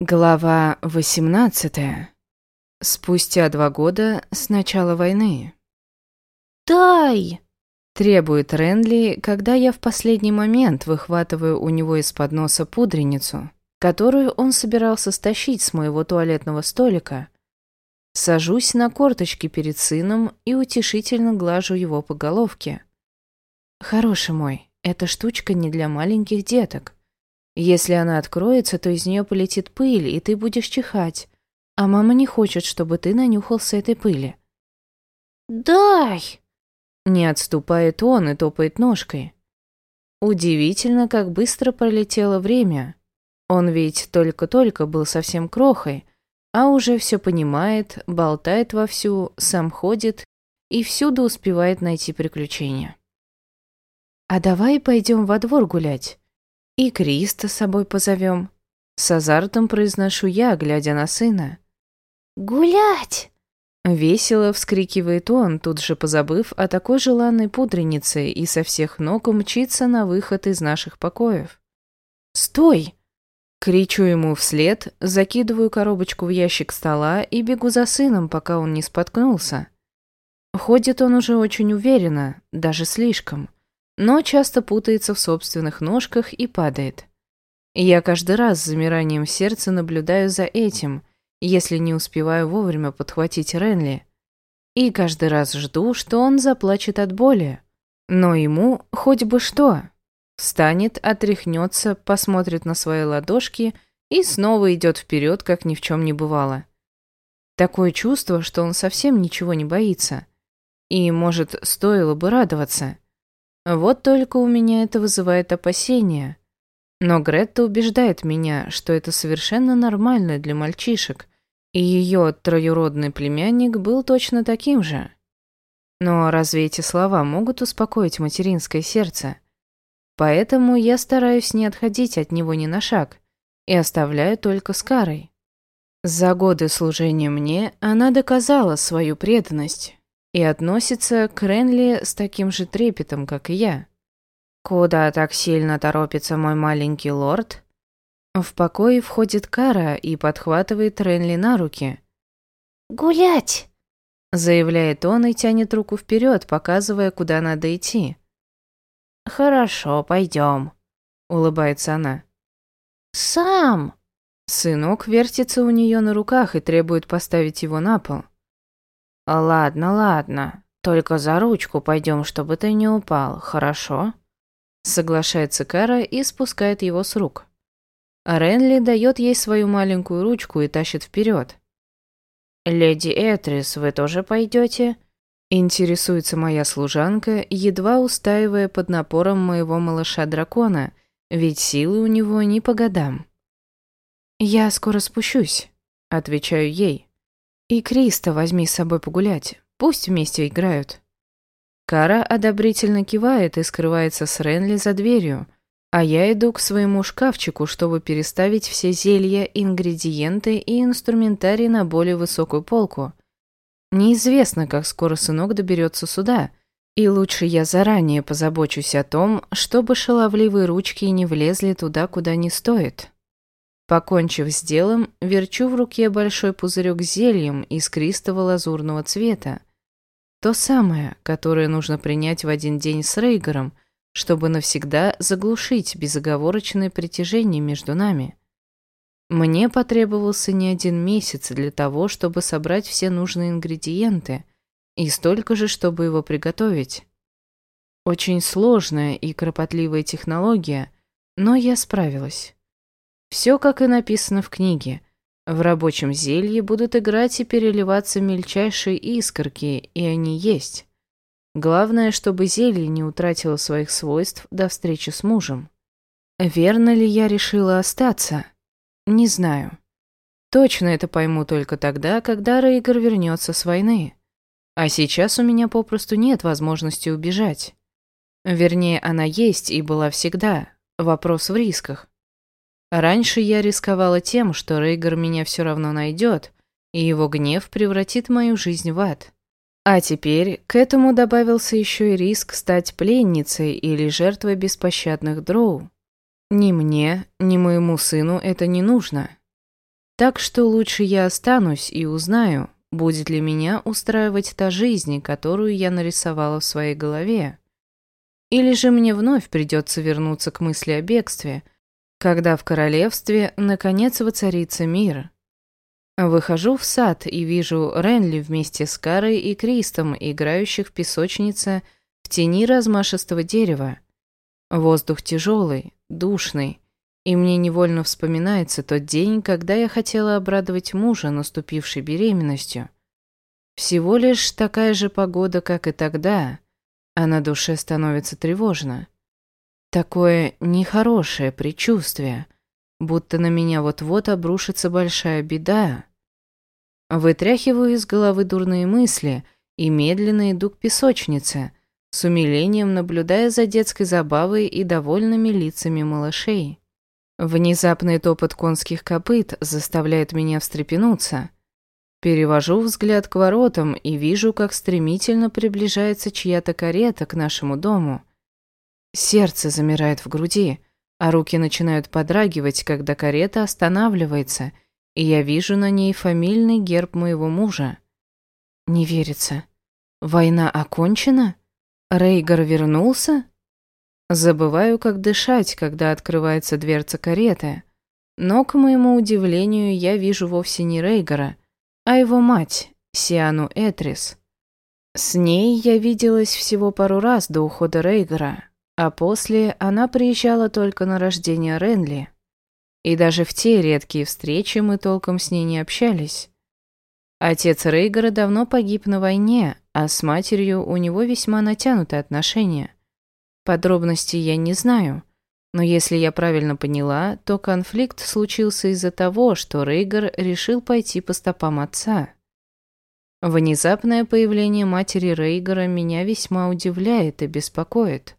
Глава 18. Спустя два года с начала войны. «Дай!» – требует Ренли, когда я в последний момент выхватываю у него из-под носа пудреницу, которую он собирался стащить с моего туалетного столика. Сажусь на корточки перед сыном и утешительно глажу его по головке. «Хороший мой, эта штучка не для маленьких деток. Если она откроется, то из нее полетит пыль, и ты будешь чихать. А мама не хочет, чтобы ты нанюхался этой пыли. «Дай!» Не отступает он и топает ножкой. Удивительно, как быстро пролетело время. Он ведь только-только был совсем крохой, а уже все понимает, болтает вовсю, сам ходит и всюду успевает найти приключения. «А давай пойдем во двор гулять. И Криста с собой позовем. С азартом произношу я, глядя на сына. «Гулять!» Весело вскрикивает он, тут же позабыв о такой желанной пудренице и со всех ног мчится на выход из наших покоев. «Стой!» Кричу ему вслед, закидываю коробочку в ящик стола и бегу за сыном, пока он не споткнулся. Ходит он уже очень уверенно, даже слишком но часто путается в собственных ножках и падает. Я каждый раз с замиранием сердца наблюдаю за этим, если не успеваю вовремя подхватить Ренли. И каждый раз жду, что он заплачет от боли. Но ему хоть бы что. Встанет, отряхнется, посмотрит на свои ладошки и снова идет вперед, как ни в чем не бывало. Такое чувство, что он совсем ничего не боится. И, может, стоило бы радоваться. Вот только у меня это вызывает опасения. Но Гретта убеждает меня, что это совершенно нормально для мальчишек, и ее троюродный племянник был точно таким же. Но разве эти слова могут успокоить материнское сердце? Поэтому я стараюсь не отходить от него ни на шаг и оставляю только с Карой. За годы служения мне она доказала свою преданность, и относится к Ренли с таким же трепетом, как и я. «Куда так сильно торопится мой маленький лорд?» В покое входит Кара и подхватывает Ренли на руки. «Гулять!» Заявляет он и тянет руку вперед, показывая, куда надо идти. «Хорошо, пойдем», — улыбается она. «Сам!» Сынок вертится у нее на руках и требует поставить его на пол. «Ладно, ладно. Только за ручку пойдем, чтобы ты не упал, хорошо?» Соглашается Кара и спускает его с рук. Ренли дает ей свою маленькую ручку и тащит вперед. «Леди Этрис, вы тоже пойдете?» Интересуется моя служанка, едва устаивая под напором моего малыша-дракона, ведь силы у него не по годам. «Я скоро спущусь», — отвечаю ей. И Криста возьми с собой погулять, пусть вместе играют. Кара одобрительно кивает и скрывается с Ренли за дверью, а я иду к своему шкафчику, чтобы переставить все зелья, ингредиенты и инструментарий на более высокую полку. Неизвестно, как скоро сынок доберется сюда, и лучше я заранее позабочусь о том, чтобы шаловливые ручки не влезли туда, куда не стоит. Покончив с делом, верчу в руке большой пузырек с зельем искристого лазурного цвета. То самое, которое нужно принять в один день с Рейгером, чтобы навсегда заглушить безоговорочное притяжение между нами. Мне потребовался не один месяц для того, чтобы собрать все нужные ингредиенты, и столько же, чтобы его приготовить. Очень сложная и кропотливая технология, но я справилась. Все, как и написано в книге. В рабочем зелье будут играть и переливаться мельчайшие искорки, и они есть. Главное, чтобы зелье не утратило своих свойств до встречи с мужем. Верно ли я решила остаться? Не знаю. Точно это пойму только тогда, когда Рейгар вернется с войны. А сейчас у меня попросту нет возможности убежать. Вернее, она есть и была всегда. Вопрос в рисках. Раньше я рисковала тем, что Рейгар меня все равно найдет, и его гнев превратит мою жизнь в ад. А теперь к этому добавился еще и риск стать пленницей или жертвой беспощадных дроу. Ни мне, ни моему сыну это не нужно. Так что лучше я останусь и узнаю, будет ли меня устраивать та жизнь, которую я нарисовала в своей голове. Или же мне вновь придется вернуться к мысли о бегстве, когда в королевстве наконец воцарится мир. Выхожу в сад и вижу Ренли вместе с Карой и Кристом, играющих в песочнице в тени размашистого дерева. Воздух тяжелый, душный, и мне невольно вспоминается тот день, когда я хотела обрадовать мужа, наступившей беременностью. Всего лишь такая же погода, как и тогда, а на душе становится тревожно. Такое нехорошее предчувствие, будто на меня вот-вот обрушится большая беда. Вытряхиваю из головы дурные мысли и медленно иду к песочнице, с умилением наблюдая за детской забавой и довольными лицами малышей. Внезапный топот конских копыт заставляет меня встрепенуться. Перевожу взгляд к воротам и вижу, как стремительно приближается чья-то карета к нашему дому. Сердце замирает в груди, а руки начинают подрагивать, когда карета останавливается, и я вижу на ней фамильный герб моего мужа. Не верится. Война окончена? Рейгар вернулся? Забываю, как дышать, когда открывается дверца кареты. Но, к моему удивлению, я вижу вовсе не Рейгара, а его мать, Сиану Этрис. С ней я виделась всего пару раз до ухода Рейгара, а после она приезжала только на рождение Ренли. И даже в те редкие встречи мы толком с ней не общались. Отец Рейгара давно погиб на войне, а с матерью у него весьма натянутые отношения. Подробностей я не знаю, но если я правильно поняла, то конфликт случился из-за того, что Рейгар решил пойти по стопам отца. Внезапное появление матери Рейгара меня весьма удивляет и беспокоит.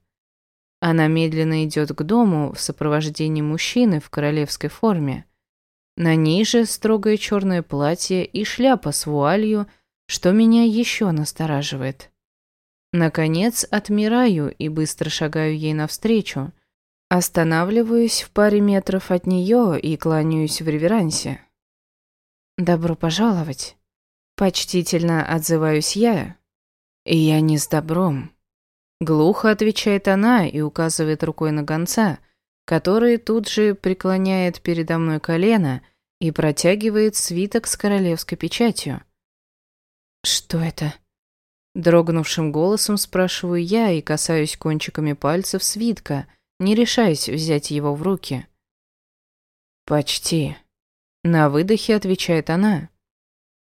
Она медленно идет к дому в сопровождении мужчины в королевской форме. На ней же строгое черное платье и шляпа с вуалью, что меня еще настораживает. Наконец отмираю и быстро шагаю ей навстречу. Останавливаюсь в паре метров от нее и кланяюсь в реверансе. «Добро пожаловать!» Почтительно отзываюсь я. Я не с добром. Глухо отвечает она и указывает рукой на гонца, который тут же преклоняет передо мной колено и протягивает свиток с королевской печатью. «Что это?» Дрогнувшим голосом спрашиваю я и касаюсь кончиками пальцев свитка, не решаясь взять его в руки. «Почти». На выдохе отвечает она.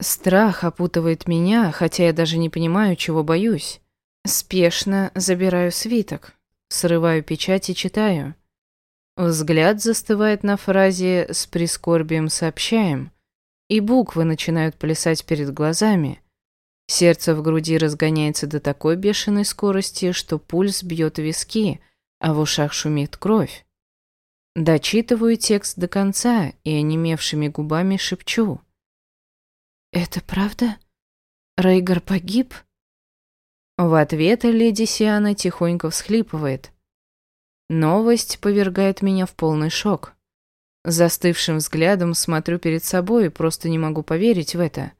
Страх опутывает меня, хотя я даже не понимаю, чего боюсь. Спешно забираю свиток, срываю печать и читаю. Взгляд застывает на фразе «с прискорбием сообщаем», и буквы начинают плясать перед глазами. Сердце в груди разгоняется до такой бешеной скорости, что пульс бьет виски, а в ушах шумит кровь. Дочитываю текст до конца и онемевшими губами шепчу. «Это правда? Рейгар погиб?» В ответ леди Сиана тихонько всхлипывает. Новость повергает меня в полный шок. Застывшим взглядом смотрю перед собой и просто не могу поверить в это.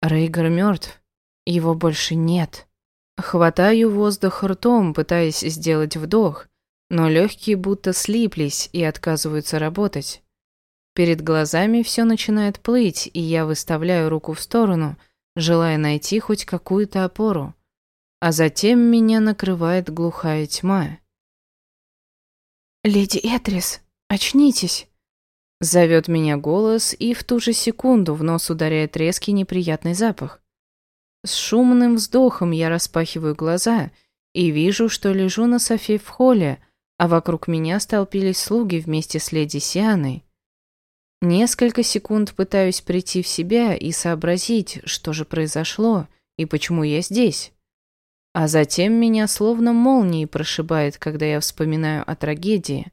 Рейгар мертв. Его больше нет. Хватаю воздух ртом, пытаясь сделать вдох, но легкие будто слиплись и отказываются работать. Перед глазами все начинает плыть, и я выставляю руку в сторону, желая найти хоть какую-то опору а затем меня накрывает глухая тьма. «Леди Этрис, очнитесь!» Зовет меня голос, и в ту же секунду в нос ударяет резкий неприятный запах. С шумным вздохом я распахиваю глаза и вижу, что лежу на софе в холле, а вокруг меня столпились слуги вместе с леди Сианой. Несколько секунд пытаюсь прийти в себя и сообразить, что же произошло и почему я здесь. А затем меня словно молнией прошибает, когда я вспоминаю о трагедии.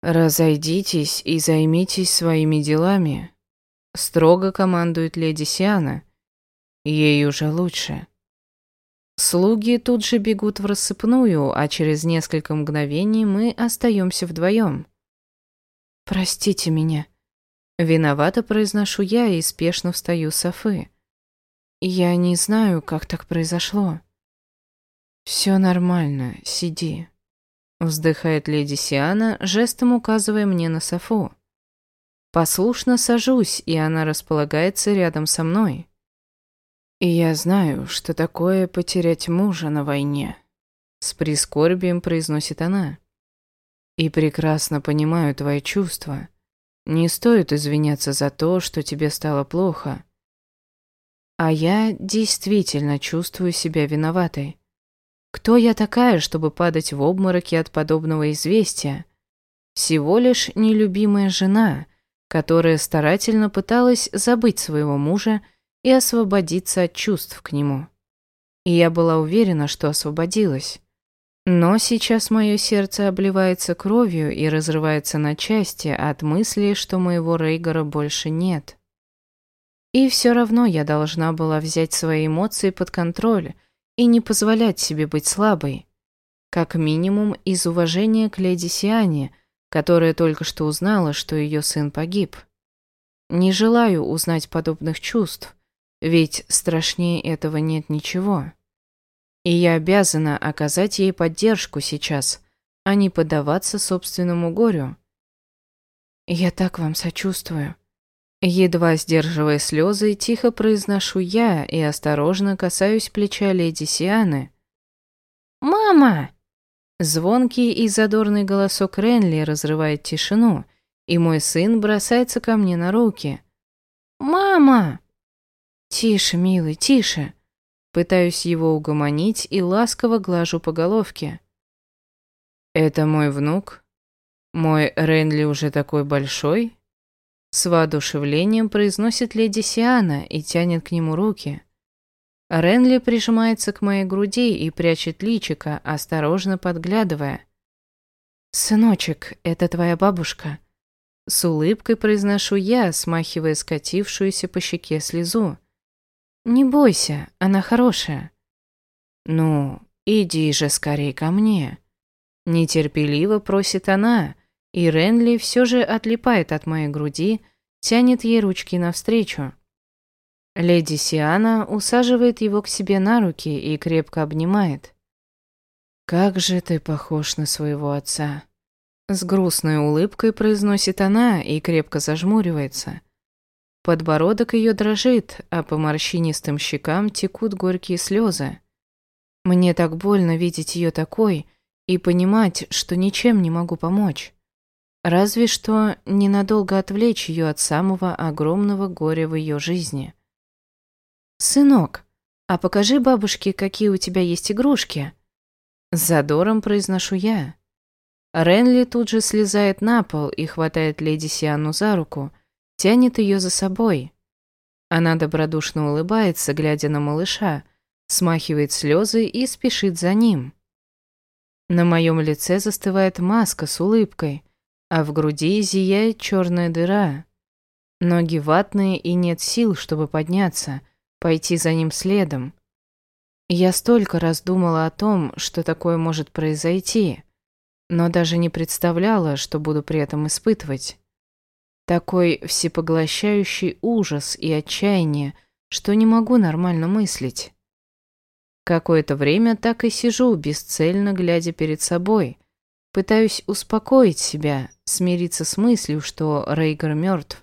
«Разойдитесь и займитесь своими делами», — строго командует леди Сиана. Ей уже лучше. Слуги тут же бегут в рассыпную, а через несколько мгновений мы остаемся вдвоем. «Простите меня», Виновато произношу я и спешно встаю с Софы. Я не знаю, как так произошло. Все нормально, сиди. Вздыхает леди Сиана, жестом указывая мне на Софу. Послушно сажусь, и она располагается рядом со мной. И я знаю, что такое потерять мужа на войне. С прискорбием произносит она. И прекрасно понимаю твои чувства. Не стоит извиняться за то, что тебе стало плохо. А я действительно чувствую себя виноватой. Кто я такая, чтобы падать в обмороки от подобного известия? Всего лишь нелюбимая жена, которая старательно пыталась забыть своего мужа и освободиться от чувств к нему. И я была уверена, что освободилась. Но сейчас мое сердце обливается кровью и разрывается на части от мысли, что моего Рейгора больше нет. И все равно я должна была взять свои эмоции под контроль и не позволять себе быть слабой. Как минимум из уважения к леди Сиане, которая только что узнала, что ее сын погиб. Не желаю узнать подобных чувств, ведь страшнее этого нет ничего. И я обязана оказать ей поддержку сейчас, а не поддаваться собственному горю. Я так вам сочувствую. Едва сдерживая слезы, тихо произношу я и осторожно касаюсь плеча леди Сианы. «Мама!» Звонкий и задорный голосок Ренли разрывает тишину, и мой сын бросается ко мне на руки. «Мама!» «Тише, милый, тише!» Пытаюсь его угомонить и ласково глажу по головке. «Это мой внук? Мой Ренли уже такой большой?» С воодушевлением произносит леди Сиана и тянет к нему руки. Ренли прижимается к моей груди и прячет личико, осторожно подглядывая. «Сыночек, это твоя бабушка», — с улыбкой произношу я, смахивая скатившуюся по щеке слезу. «Не бойся, она хорошая». «Ну, иди же скорее ко мне». Нетерпеливо просит она, и Ренли все же отлипает от моей груди, тянет ей ручки навстречу. Леди Сиана усаживает его к себе на руки и крепко обнимает. «Как же ты похож на своего отца!» С грустной улыбкой произносит она и крепко зажмуривается. Подбородок ее дрожит, а по морщинистым щекам текут горькие слезы. Мне так больно видеть ее такой и понимать, что ничем не могу помочь. Разве что ненадолго отвлечь ее от самого огромного горя в ее жизни. «Сынок, а покажи бабушке, какие у тебя есть игрушки». С задором произношу я. Ренли тут же слезает на пол и хватает леди Сиану за руку – тянет ее за собой. Она добродушно улыбается, глядя на малыша, смахивает слезы и спешит за ним. На моем лице застывает маска с улыбкой, а в груди зияет черная дыра. Ноги ватные и нет сил, чтобы подняться, пойти за ним следом. Я столько раз думала о том, что такое может произойти, но даже не представляла, что буду при этом испытывать. Такой всепоглощающий ужас и отчаяние, что не могу нормально мыслить. Какое-то время так и сижу, бесцельно глядя перед собой. Пытаюсь успокоить себя, смириться с мыслью, что Рейгар мертв.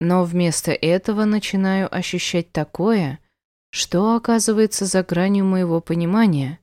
Но вместо этого начинаю ощущать такое, что оказывается за гранью моего понимания.